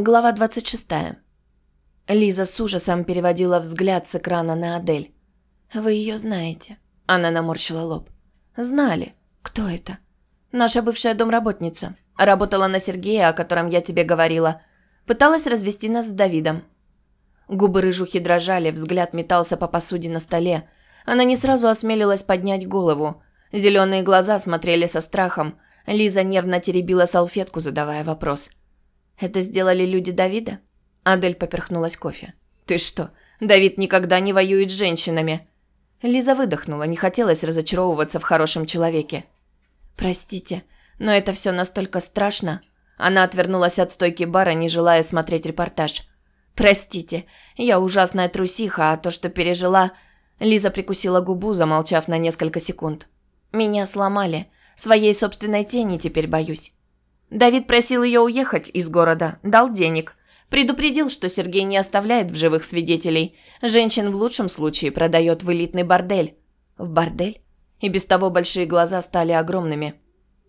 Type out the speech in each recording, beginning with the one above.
Глава 26. Лиза с ужасом переводила взгляд с экрана на Адель. «Вы ее знаете?» Она наморщила лоб. «Знали. Кто это?» «Наша бывшая домработница. Работала на Сергея, о котором я тебе говорила. Пыталась развести нас с Давидом». Губы рыжухи дрожали, взгляд метался по посуде на столе. Она не сразу осмелилась поднять голову. Зеленые глаза смотрели со страхом. Лиза нервно теребила салфетку, задавая вопрос. Это сделали люди Давида? Адель поперхнулась кофе. Ты что? Давид никогда не воюет с женщинами. Лиза выдохнула, не хотелось разочаровываться в хорошем человеке. Простите, но это все настолько страшно. Она отвернулась от стойки бара, не желая смотреть репортаж. Простите, я ужасная трусиха, а то, что пережила, Лиза прикусила губу, замолчав на несколько секунд. Меня сломали. Своей собственной тени теперь боюсь. Давид просил ее уехать из города, дал денег. Предупредил, что Сергей не оставляет в живых свидетелей. Женщин в лучшем случае продает в элитный бордель. В бордель? И без того большие глаза стали огромными.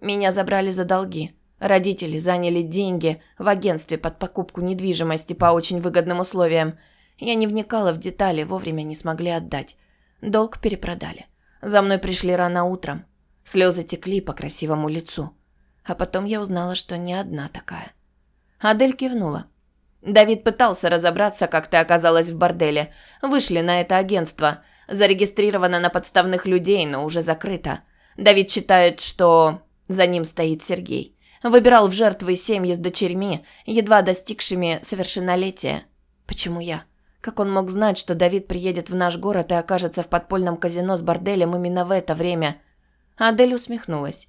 Меня забрали за долги. Родители заняли деньги в агентстве под покупку недвижимости по очень выгодным условиям. Я не вникала в детали, вовремя не смогли отдать. Долг перепродали. За мной пришли рано утром. Слезы текли по красивому лицу. А потом я узнала, что не одна такая. Адель кивнула. Давид пытался разобраться, как ты оказалась в борделе. Вышли на это агентство. Зарегистрировано на подставных людей, но уже закрыто. Давид считает, что за ним стоит Сергей. Выбирал в жертвы семьи с дочерьми, едва достигшими совершеннолетия. Почему я? Как он мог знать, что Давид приедет в наш город и окажется в подпольном казино с борделем именно в это время? Адель усмехнулась.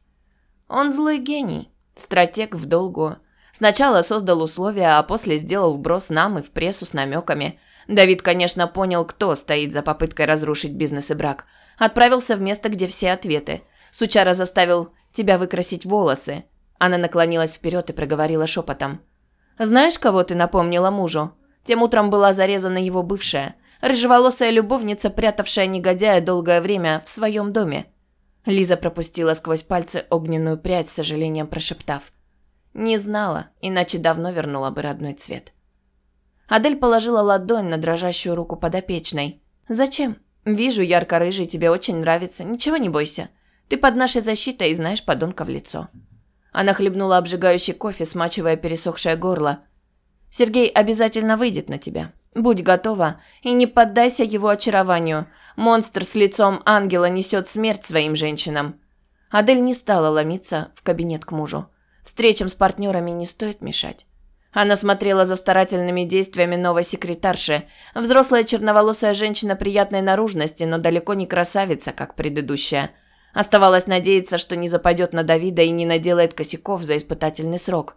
Он злой гений, стратег в долгу. Сначала создал условия, а после сделал вброс нам и в прессу с намеками. Давид, конечно, понял, кто стоит за попыткой разрушить бизнес и брак. Отправился в место, где все ответы. Сучара заставил тебя выкрасить волосы. Она наклонилась вперед и проговорила шепотом. «Знаешь, кого ты напомнила мужу? Тем утром была зарезана его бывшая, рыжеволосая любовница, прятавшая негодяя долгое время в своем доме. Лиза пропустила сквозь пальцы огненную прядь, с сожалением прошептав. «Не знала, иначе давно вернула бы родной цвет». Адель положила ладонь на дрожащую руку подопечной. «Зачем? Вижу, ярко-рыжий тебе очень нравится. Ничего не бойся. Ты под нашей защитой и знаешь подонка в лицо». Она хлебнула обжигающий кофе, смачивая пересохшее горло. «Сергей обязательно выйдет на тебя. Будь готова и не поддайся его очарованию. Монстр с лицом ангела несет смерть своим женщинам. Адель не стала ломиться в кабинет к мужу. Встречам с партнерами не стоит мешать. Она смотрела за старательными действиями новой секретарши. Взрослая черноволосая женщина приятной наружности, но далеко не красавица, как предыдущая. Оставалось надеяться, что не западет на Давида и не наделает косяков за испытательный срок.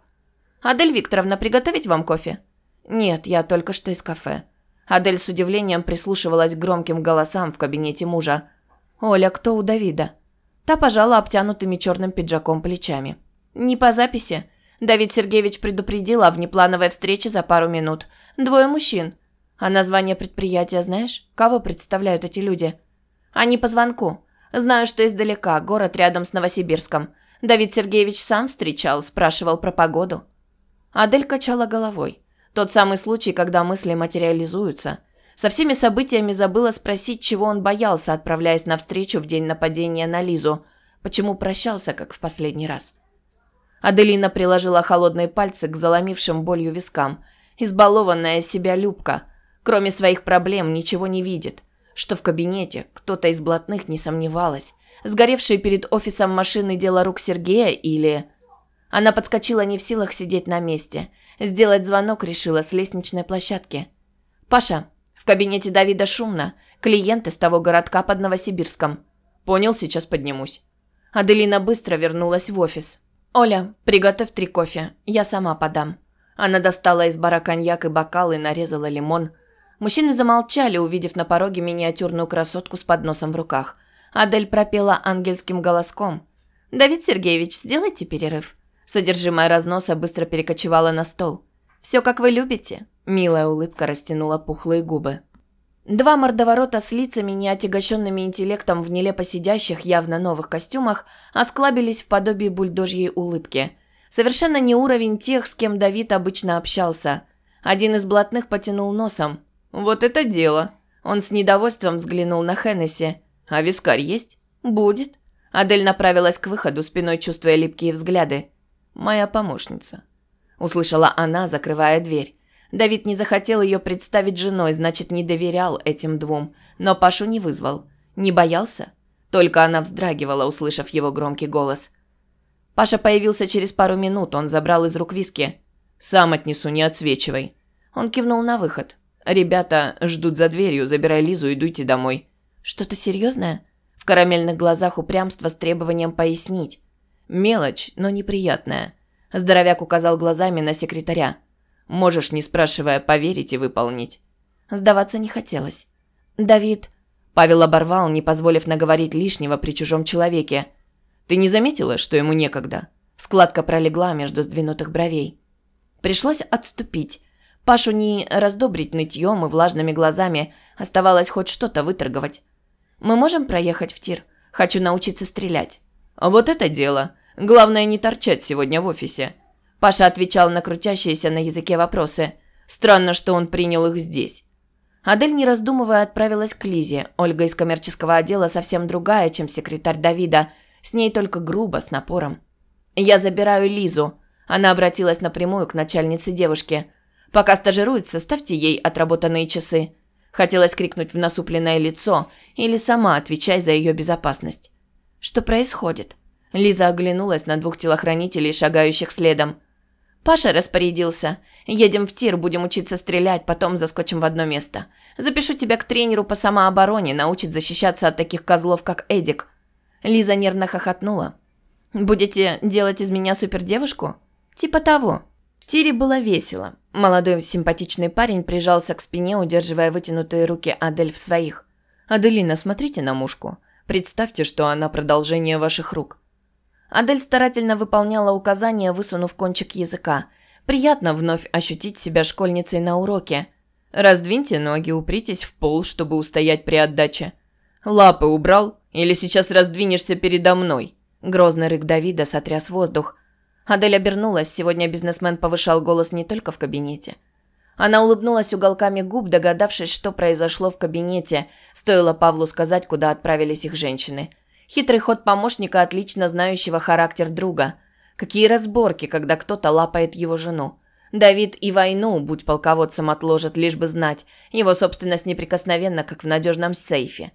«Адель Викторовна, приготовить вам кофе?» «Нет, я только что из кафе». Адель с удивлением прислушивалась к громким голосам в кабинете мужа. «Оля, кто у Давида?» Та пожала обтянутыми черным пиджаком плечами. «Не по записи. Давид Сергеевич предупредил о внеплановой встрече за пару минут. Двое мужчин. А название предприятия знаешь? Кого представляют эти люди?» «Они по звонку. Знаю, что издалека, город рядом с Новосибирском. Давид Сергеевич сам встречал, спрашивал про погоду». Адель качала головой. Тот самый случай, когда мысли материализуются. Со всеми событиями забыла спросить, чего он боялся, отправляясь навстречу в день нападения на Лизу. Почему прощался, как в последний раз. Аделина приложила холодные пальцы к заломившим болью вискам. Избалованная себя Любка. Кроме своих проблем ничего не видит. Что в кабинете кто-то из блатных не сомневалась. Сгоревшие перед офисом машины дело рук Сергея или... Она подскочила не в силах сидеть на месте. Сделать звонок решила с лестничной площадки. «Паша, в кабинете Давида шумно. Клиент из того городка под Новосибирском». «Понял, сейчас поднимусь». Аделина быстро вернулась в офис. «Оля, приготовь три кофе. Я сама подам». Она достала из бара коньяк и бокал и нарезала лимон. Мужчины замолчали, увидев на пороге миниатюрную красотку с подносом в руках. Адель пропела ангельским голоском. «Давид Сергеевич, сделайте перерыв». Содержимое разноса быстро перекочевало на стол. «Все, как вы любите», – милая улыбка растянула пухлые губы. Два мордоворота с лицами, не отягощенными интеллектом в нелепо сидящих, явно новых костюмах, осклабились в подобии бульдожьей улыбки. Совершенно не уровень тех, с кем Давид обычно общался. Один из блатных потянул носом. «Вот это дело!» Он с недовольством взглянул на Хеннесси. «А вискарь есть?» «Будет». Адель направилась к выходу, спиной чувствуя липкие взгляды. «Моя помощница», – услышала она, закрывая дверь. Давид не захотел ее представить женой, значит, не доверял этим двум, но Пашу не вызвал. Не боялся? Только она вздрагивала, услышав его громкий голос. Паша появился через пару минут, он забрал из рук виски. «Сам отнесу, не отсвечивай». Он кивнул на выход. «Ребята ждут за дверью, забирай Лизу и дуйте домой». «Что-то серьезное?» В карамельных глазах упрямство с требованием пояснить. «Мелочь, но неприятная». Здоровяк указал глазами на секретаря. «Можешь, не спрашивая, поверить и выполнить». Сдаваться не хотелось. «Давид...» Павел оборвал, не позволив наговорить лишнего при чужом человеке. «Ты не заметила, что ему некогда?» Складка пролегла между сдвинутых бровей. Пришлось отступить. Пашу не раздобрить нытьем и влажными глазами, оставалось хоть что-то выторговать. «Мы можем проехать в тир? Хочу научиться стрелять». «Вот это дело. Главное не торчать сегодня в офисе». Паша отвечал на крутящиеся на языке вопросы. Странно, что он принял их здесь. Адель, не раздумывая, отправилась к Лизе. Ольга из коммерческого отдела совсем другая, чем секретарь Давида. С ней только грубо, с напором. «Я забираю Лизу». Она обратилась напрямую к начальнице девушки. «Пока стажируется, ставьте ей отработанные часы». Хотелось крикнуть в насупленное лицо или сама отвечай за ее безопасность. «Что происходит?» Лиза оглянулась на двух телохранителей, шагающих следом. Паша распорядился. Едем в тир, будем учиться стрелять, потом заскочим в одно место. Запишу тебя к тренеру по самообороне, научит защищаться от таких козлов, как Эдик. Лиза нервно хохотнула. Будете делать из меня супердевушку? Типа того. В тире было весело. Молодой симпатичный парень прижался к спине, удерживая вытянутые руки Адель в своих. «Аделина, смотрите на мушку. Представьте, что она продолжение ваших рук. Адель старательно выполняла указания, высунув кончик языка. Приятно вновь ощутить себя школьницей на уроке. Раздвиньте ноги, упритесь в пол, чтобы устоять при отдаче. Лапы убрал? Или сейчас раздвинешься передо мной? Грозный рык Давида сотряс воздух. Адель обернулась. Сегодня бизнесмен повышал голос не только в кабинете. Она улыбнулась уголками губ, догадавшись, что произошло в кабинете. Стоило Павлу сказать, куда отправились их женщины. Хитрый ход помощника, отлично знающего характер друга. Какие разборки, когда кто-то лапает его жену. Давид и войну, будь полководцем, отложит, лишь бы знать. Его собственность неприкосновенна, как в надежном сейфе.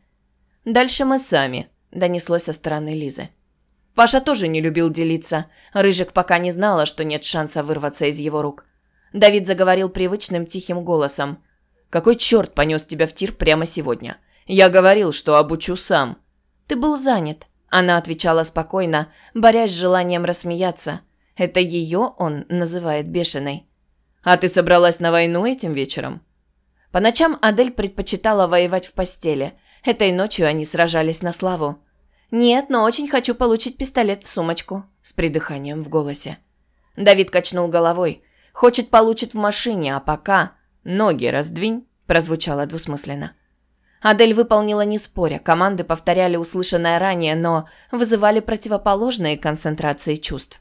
«Дальше мы сами», – донеслось со стороны Лизы. Паша тоже не любил делиться. Рыжик пока не знала, что нет шанса вырваться из его рук. Давид заговорил привычным тихим голосом. «Какой черт понес тебя в тир прямо сегодня? Я говорил, что обучу сам». «Ты был занят», – она отвечала спокойно, борясь с желанием рассмеяться. Это ее он называет бешеной. «А ты собралась на войну этим вечером?» По ночам Адель предпочитала воевать в постели. Этой ночью они сражались на славу. «Нет, но очень хочу получить пистолет в сумочку», – с придыханием в голосе. Давид качнул головой. «Хочет получить в машине, а пока...» «Ноги раздвинь», – прозвучало двусмысленно. Адель выполнила не споря, команды повторяли услышанное ранее, но вызывали противоположные концентрации чувств.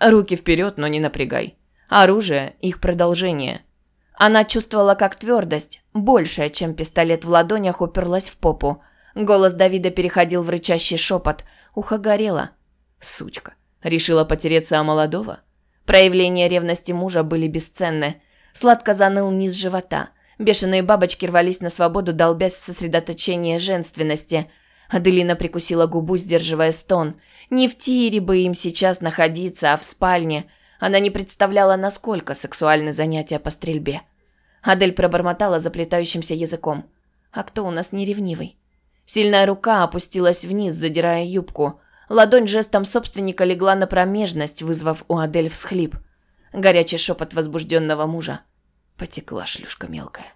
Руки вперед, но не напрягай. Оружие – их продолжение. Она чувствовала, как твердость, большая, чем пистолет в ладонях, уперлась в попу. Голос Давида переходил в рычащий шепот. Ухо горело. Сучка. Решила потереться о молодого? Проявления ревности мужа были бесценны. Сладко заныл низ живота. Бешеные бабочки рвались на свободу, долбясь в сосредоточение женственности. Аделина прикусила губу, сдерживая стон. Не в тире бы им сейчас находиться, а в спальне. Она не представляла, насколько сексуальны занятия по стрельбе. Адель пробормотала заплетающимся языком. «А кто у нас не ревнивый?» Сильная рука опустилась вниз, задирая юбку. Ладонь жестом собственника легла на промежность, вызвав у Адель всхлип. Горячий шепот возбужденного мужа. Потекла шлюшка мелкая.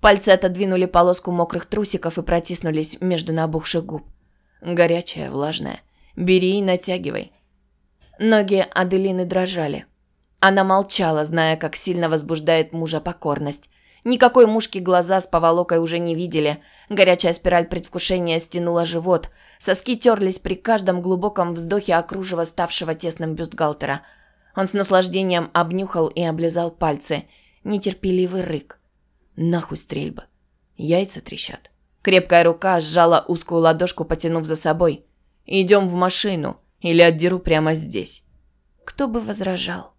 Пальцы отодвинули полоску мокрых трусиков и протиснулись между набухших губ. Горячая, влажная. Бери и натягивай. Ноги Аделины дрожали. Она молчала, зная, как сильно возбуждает мужа покорность. Никакой мушки глаза с поволокой уже не видели. Горячая спираль предвкушения стянула живот. Соски терлись при каждом глубоком вздохе окружива ставшего тесным бюстгальтера. Он с наслаждением обнюхал и облизал пальцы. Нетерпеливый рык. Нахуй стрельба. Яйца трещат. Крепкая рука сжала узкую ладошку, потянув за собой. «Идем в машину, или отдеру прямо здесь». Кто бы возражал?